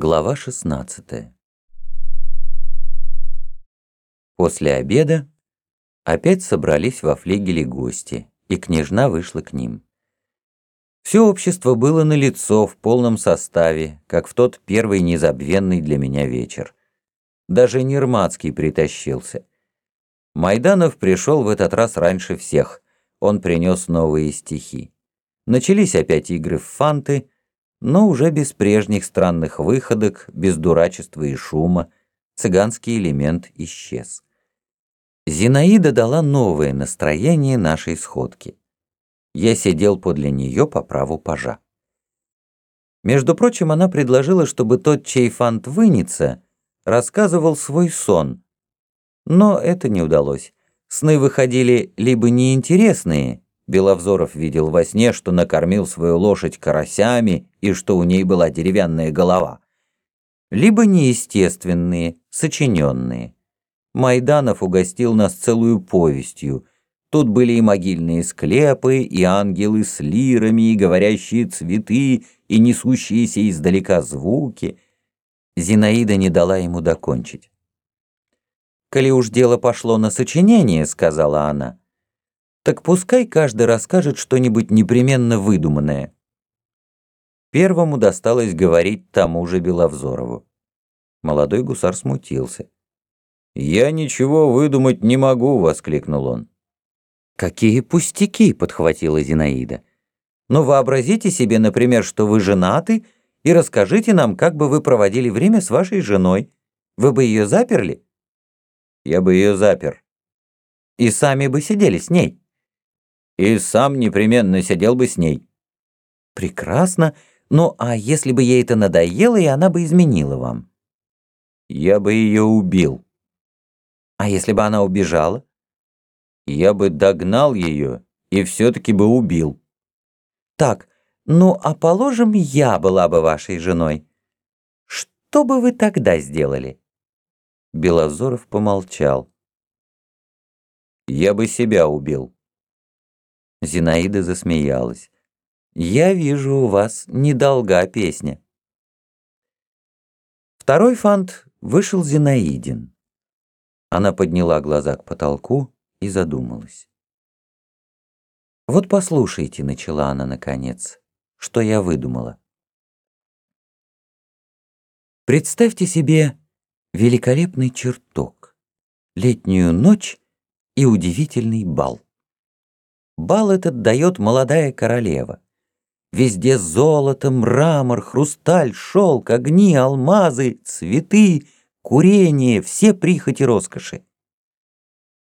Глава 16 После обеда опять собрались во флигеле гости, и княжна вышла к ним. Все общество было на лицо в полном составе, как в тот первый незабвенный для меня вечер. Даже Нермацкий притащился. Майданов пришел в этот раз раньше всех. Он принес новые стихи. Начались опять игры в фанты, но уже без прежних странных выходок, без дурачества и шума, цыганский элемент исчез. Зинаида дала новое настроение нашей сходки. Я сидел подле нее по праву пажа. Между прочим, она предложила, чтобы тот, чей фант вынется, рассказывал свой сон. Но это не удалось. Сны выходили либо неинтересные, Беловзоров видел во сне, что накормил свою лошадь карасями и что у ней была деревянная голова. Либо неестественные, сочиненные. Майданов угостил нас целую повестью. Тут были и могильные склепы, и ангелы с лирами, и говорящие цветы, и несущиеся издалека звуки. Зинаида не дала ему докончить. «Коли уж дело пошло на сочинение», — сказала она, — так пускай каждый расскажет что-нибудь непременно выдуманное. Первому досталось говорить тому же Беловзорову. Молодой гусар смутился. «Я ничего выдумать не могу!» — воскликнул он. «Какие пустяки!» — подхватила Зинаида. «Ну вообразите себе, например, что вы женаты, и расскажите нам, как бы вы проводили время с вашей женой. Вы бы ее заперли?» «Я бы ее запер». «И сами бы сидели с ней?» И сам непременно сидел бы с ней». «Прекрасно. Ну, а если бы ей это надоело, и она бы изменила вам?» «Я бы ее убил». «А если бы она убежала?» «Я бы догнал ее и все-таки бы убил». «Так, ну, а положим, я была бы вашей женой. Что бы вы тогда сделали?» Белозоров помолчал. «Я бы себя убил». Зинаида засмеялась. «Я вижу, у вас недолга песня». Второй фант вышел Зинаидин. Она подняла глаза к потолку и задумалась. «Вот послушайте», — начала она наконец, — «что я выдумала». Представьте себе великолепный чертог, летнюю ночь и удивительный бал. Бал этот дает молодая королева. Везде золото, мрамор, хрусталь, шелк, огни, алмазы, цветы, курение, все прихоти роскоши.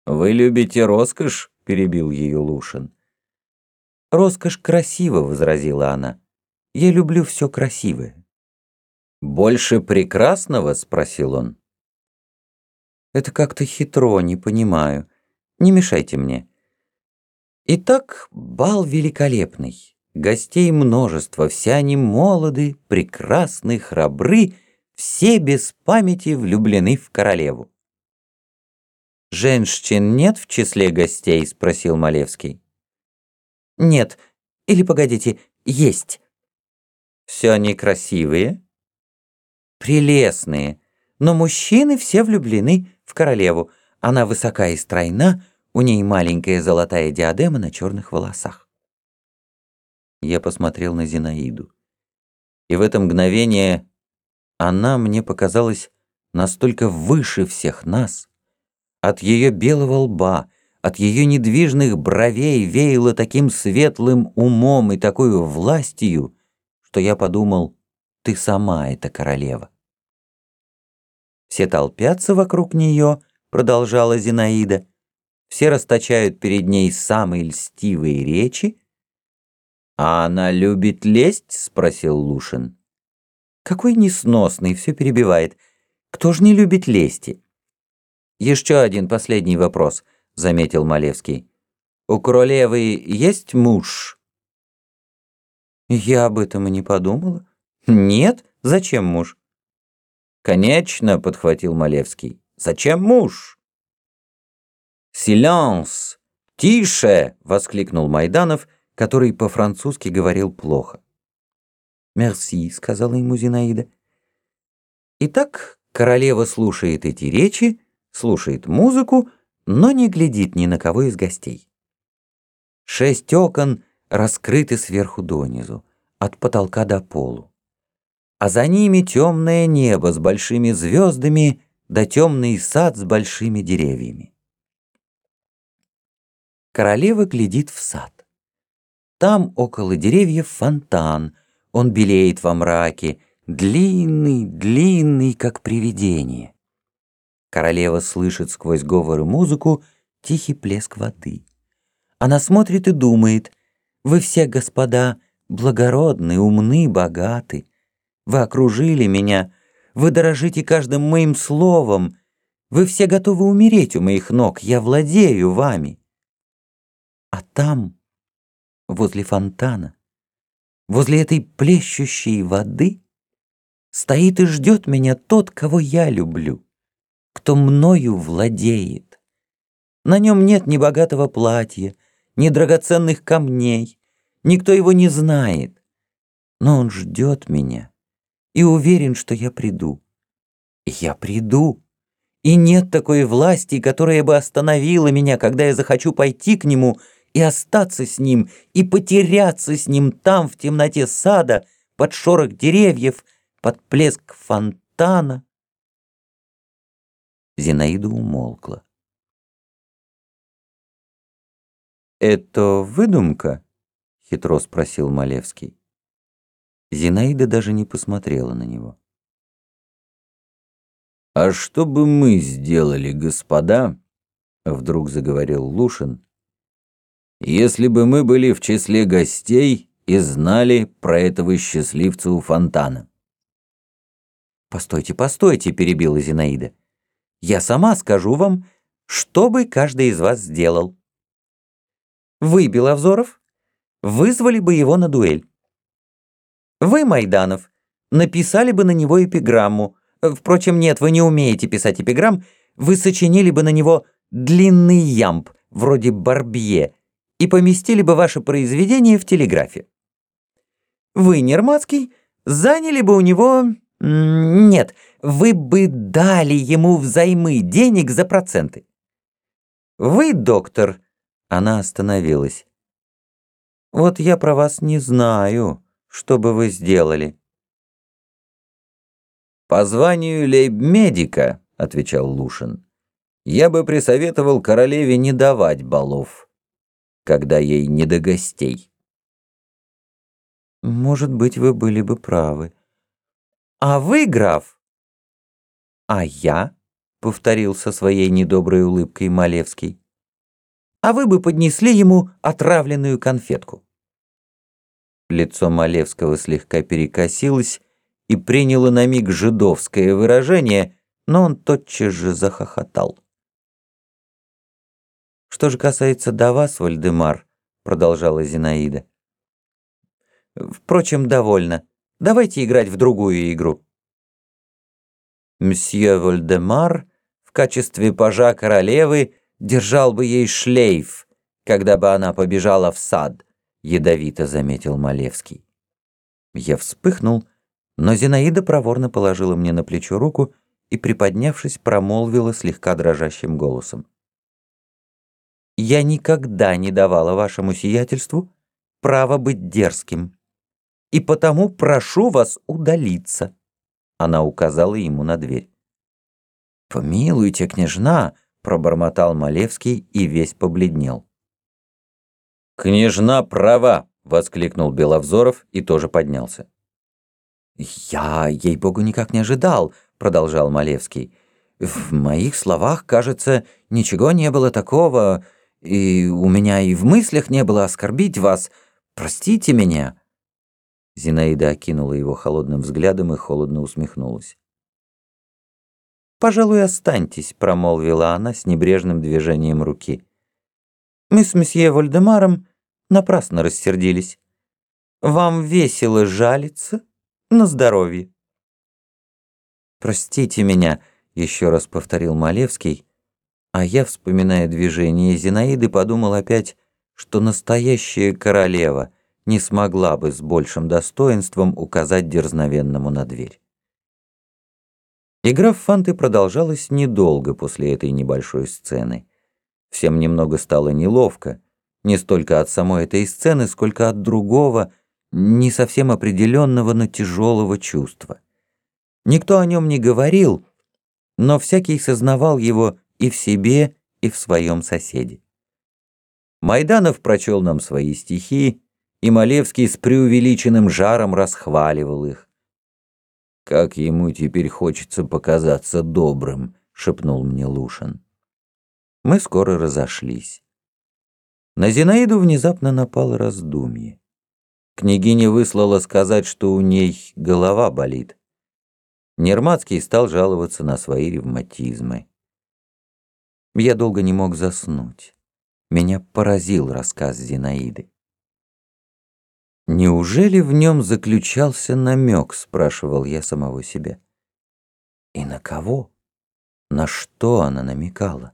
«Вы любите роскошь?» — перебил ее Лушин. «Роскошь красиво», — возразила она. «Я люблю все красивое». «Больше прекрасного?» — спросил он. «Это как-то хитро, не понимаю. Не мешайте мне». Итак, бал великолепный. Гостей множество, все они молоды, прекрасны, храбры, все без памяти влюблены в королеву. «Женщин нет в числе гостей?» — спросил Малевский. «Нет. Или, погодите, есть». «Все они красивые?» «Прелестные. Но мужчины все влюблены в королеву. Она высока и стройна, у ней маленькая золотая диадема на черных волосах. Я посмотрел на Зинаиду. И в это мгновение она мне показалась настолько выше всех нас. От ее белого лба, от ее недвижных бровей веяло таким светлым умом и такой властью, что я подумал, ты сама эта королева. Все толпятся вокруг нее, продолжала Зинаида, все расточают перед ней самые льстивые речи. «А она любит лесть?» — спросил Лушин. «Какой несносный, все перебивает. Кто ж не любит лести?» «Еще один последний вопрос», — заметил Малевский. «У королевы есть муж?» «Я об этом и не подумала. Нет? Зачем муж?» «Конечно», — подхватил Малевский. «Зачем муж?» «Силенс! Тише!» — воскликнул Майданов, который по-французски говорил плохо. «Мерси», — сказала ему Зинаида. Итак, королева слушает эти речи, слушает музыку, но не глядит ни на кого из гостей. Шесть окон раскрыты сверху донизу, от потолка до полу. А за ними темное небо с большими звездами да темный сад с большими деревьями. Королева глядит в сад. Там около деревьев фонтан, он белеет во мраке, длинный, длинный, как привидение. Королева слышит сквозь говор и музыку тихий плеск воды. Она смотрит и думает, «Вы все, господа, благородны, умны, богаты. Вы окружили меня, вы дорожите каждым моим словом. Вы все готовы умереть у моих ног, я владею вами». А там, возле фонтана, возле этой плещущей воды, стоит и ждет меня тот, кого я люблю кто мною владеет. На нем нет ни богатого платья, ни драгоценных камней, никто его не знает. Но он ждет меня и уверен, что я приду. Я приду. И нет такой власти, которая бы остановила меня, когда я захочу пойти к нему и остаться с ним, и потеряться с ним там, в темноте сада, под шорох деревьев, под плеск фонтана. Зинаида умолкла. «Это выдумка?» — хитро спросил Малевский. Зинаида даже не посмотрела на него. «А что бы мы сделали, господа?» — вдруг заговорил Лушин. «Если бы мы были в числе гостей и знали про этого счастливца у фонтана». «Постойте, постойте», — перебила Зинаида. Я сама скажу вам, что бы каждый из вас сделал. Вы, Беловзоров, вызвали бы его на дуэль. Вы, Майданов, написали бы на него эпиграмму. Впрочем, нет, вы не умеете писать эпиграмм. Вы сочинили бы на него длинный ямб, вроде Барбье, и поместили бы ваше произведение в телеграфе. Вы, Нермацкий, заняли бы у него нет, вы бы дали ему взаймы денег за проценты. Вы, доктор, она остановилась. Вот я про вас не знаю, что бы вы сделали. По званию лейб-медика, отвечал Лушин, я бы присоветовал королеве не давать балов, когда ей не до гостей. Может быть, вы были бы правы. «А вы, граф?» «А я?» — повторил со своей недоброй улыбкой Малевский. «А вы бы поднесли ему отравленную конфетку». Лицо Малевского слегка перекосилось и приняло на миг жидовское выражение, но он тотчас же захохотал. «Что же касается до вас, Вальдемар», — продолжала Зинаида. «Впрочем, довольно. Давайте играть в другую игру. Мсье Вольдемар в качестве пажа королевы держал бы ей шлейф, когда бы она побежала в сад, ядовито заметил Малевский. Я вспыхнул, но Зинаида проворно положила мне на плечо руку и, приподнявшись, промолвила слегка дрожащим голосом. «Я никогда не давала вашему сиятельству право быть дерзким и потому прошу вас удалиться». Она указала ему на дверь. «Помилуйте, княжна», — пробормотал Малевский и весь побледнел. «Княжна права!» — воскликнул Беловзоров и тоже поднялся. «Я, ей-богу, никак не ожидал», — продолжал Малевский. «В моих словах, кажется, ничего не было такого, и у меня и в мыслях не было оскорбить вас. Простите меня». Зинаида окинула его холодным взглядом и холодно усмехнулась. «Пожалуй, останьтесь», — промолвила она с небрежным движением руки. «Мы с месье Вальдемаром напрасно рассердились. Вам весело жалиться на здоровье». «Простите меня», — еще раз повторил Малевский, а я, вспоминая движение Зинаиды, подумал опять, что настоящая королева — не смогла бы с большим достоинством указать дерзновенному на дверь. Игра в фанты продолжалась недолго после этой небольшой сцены. Всем немного стало неловко, не столько от самой этой сцены, сколько от другого, не совсем определенного, но тяжелого чувства. Никто о нем не говорил, но всякий сознавал его и в себе, и в своем соседе. Майданов прочел нам свои стихи, и Малевский с преувеличенным жаром расхваливал их. «Как ему теперь хочется показаться добрым», — шепнул мне Лушин. Мы скоро разошлись. На Зинаиду внезапно напало раздумье. Княгиня выслала сказать, что у ней голова болит. Нермацкий стал жаловаться на свои ревматизмы. Я долго не мог заснуть. Меня поразил рассказ Зинаиды. «Неужели в нем заключался намек?» — спрашивал я самого себя. «И на кого? На что она намекала?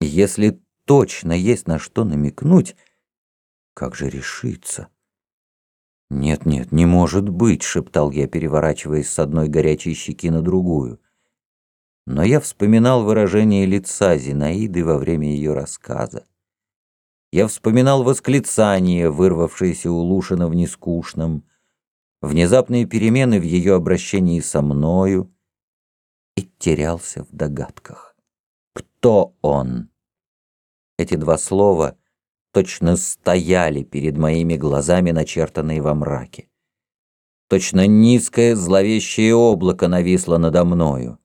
Если точно есть на что намекнуть, как же решиться?» «Нет-нет, не может быть», — шептал я, переворачиваясь с одной горячей щеки на другую. Но я вспоминал выражение лица Зинаиды во время ее рассказа. Я вспоминал восклицание, вырвавшееся у Лушина в нескучном, внезапные перемены в ее обращении со мною и терялся в догадках. Кто он? Эти два слова точно стояли перед моими глазами, начертанные во мраке. Точно низкое зловещее облако нависло надо мною,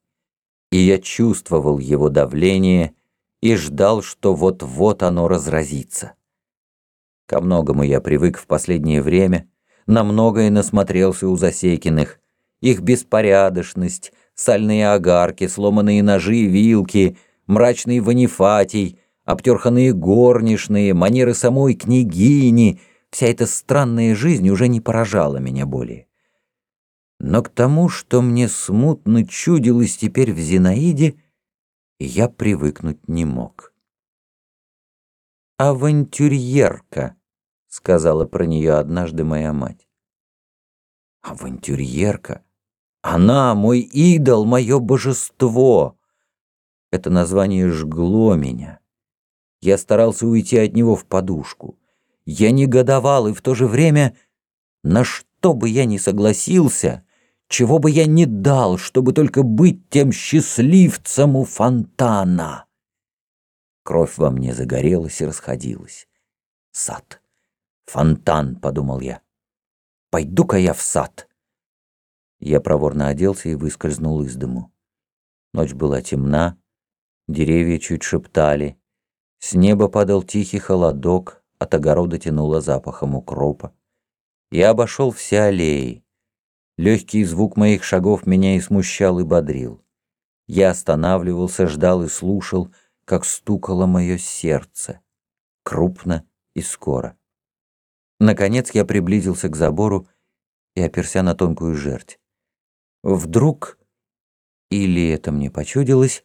и я чувствовал его давление и ждал, что вот-вот оно разразится. Ко многому я привык в последнее время, на многое насмотрелся у Засекиных, их беспорядочность, сальные огарки, сломанные ножи и вилки, мрачный ванифатий — обтерханные горничные, манеры самой княгини, вся эта странная жизнь уже не поражала меня более. Но к тому, что мне смутно чудилось теперь в Зинаиде, я привыкнуть не мог. «Авантюрьерка», — сказала про нее однажды моя мать. «Авантюрьерка? Она мой идол, мое божество!» Это название жгло меня. Я старался уйти от него в подушку. Я негодовал, и в то же время, на что бы я ни согласился, чего бы я ни дал, чтобы только быть тем счастливцем у фонтана. Кровь во мне загорелась и расходилась. Сад. Фонтан, подумал я. Пойду-ка я в сад. Я проворно оделся и выскользнул из дому. Ночь была темна, деревья чуть шептали, с неба падал тихий холодок, от огорода тянуло запахом укропа. Я обошел все аллеи. Легкий звук моих шагов меня и смущал, и бодрил. Я останавливался, ждал и слушал, как стукало мое сердце. Крупно и скоро. Наконец я приблизился к забору и оперся на тонкую жерть. Вдруг, или это мне почудилось,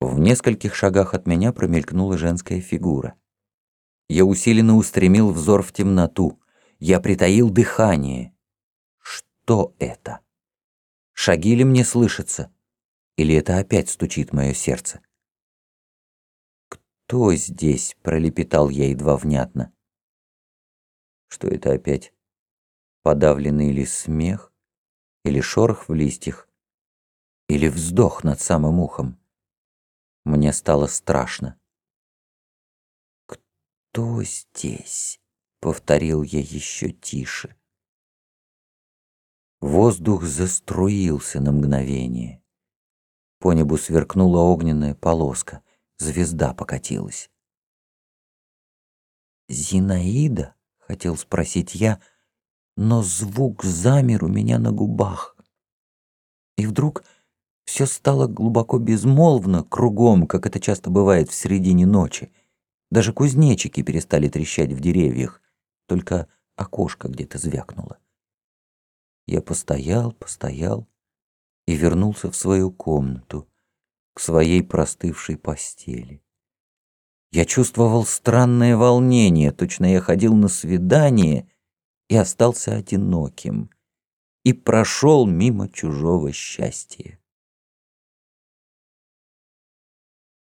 в нескольких шагах от меня промелькнула женская фигура. Я усиленно устремил взор в темноту. Я притаил дыхание. Что это? Шаги ли мне слышатся? Или это опять стучит мое сердце? «Кто здесь?» — пролепетал я едва внятно. Что это опять? Подавленный ли смех? Или шорох в листьях? Или вздох над самым ухом? Мне стало страшно. «Кто здесь?» — повторил я еще тише. Воздух заструился на мгновение. По небу сверкнула огненная полоска, звезда покатилась. «Зинаида?» — хотел спросить я, но звук замер у меня на губах. И вдруг все стало глубоко безмолвно кругом, как это часто бывает в середине ночи. Даже кузнечики перестали трещать в деревьях, только окошко где-то звякнуло. Я постоял, постоял и вернулся в свою комнату, к своей простывшей постели. Я чувствовал странное волнение, точно я ходил на свидание и остался одиноким, и прошел мимо чужого счастья.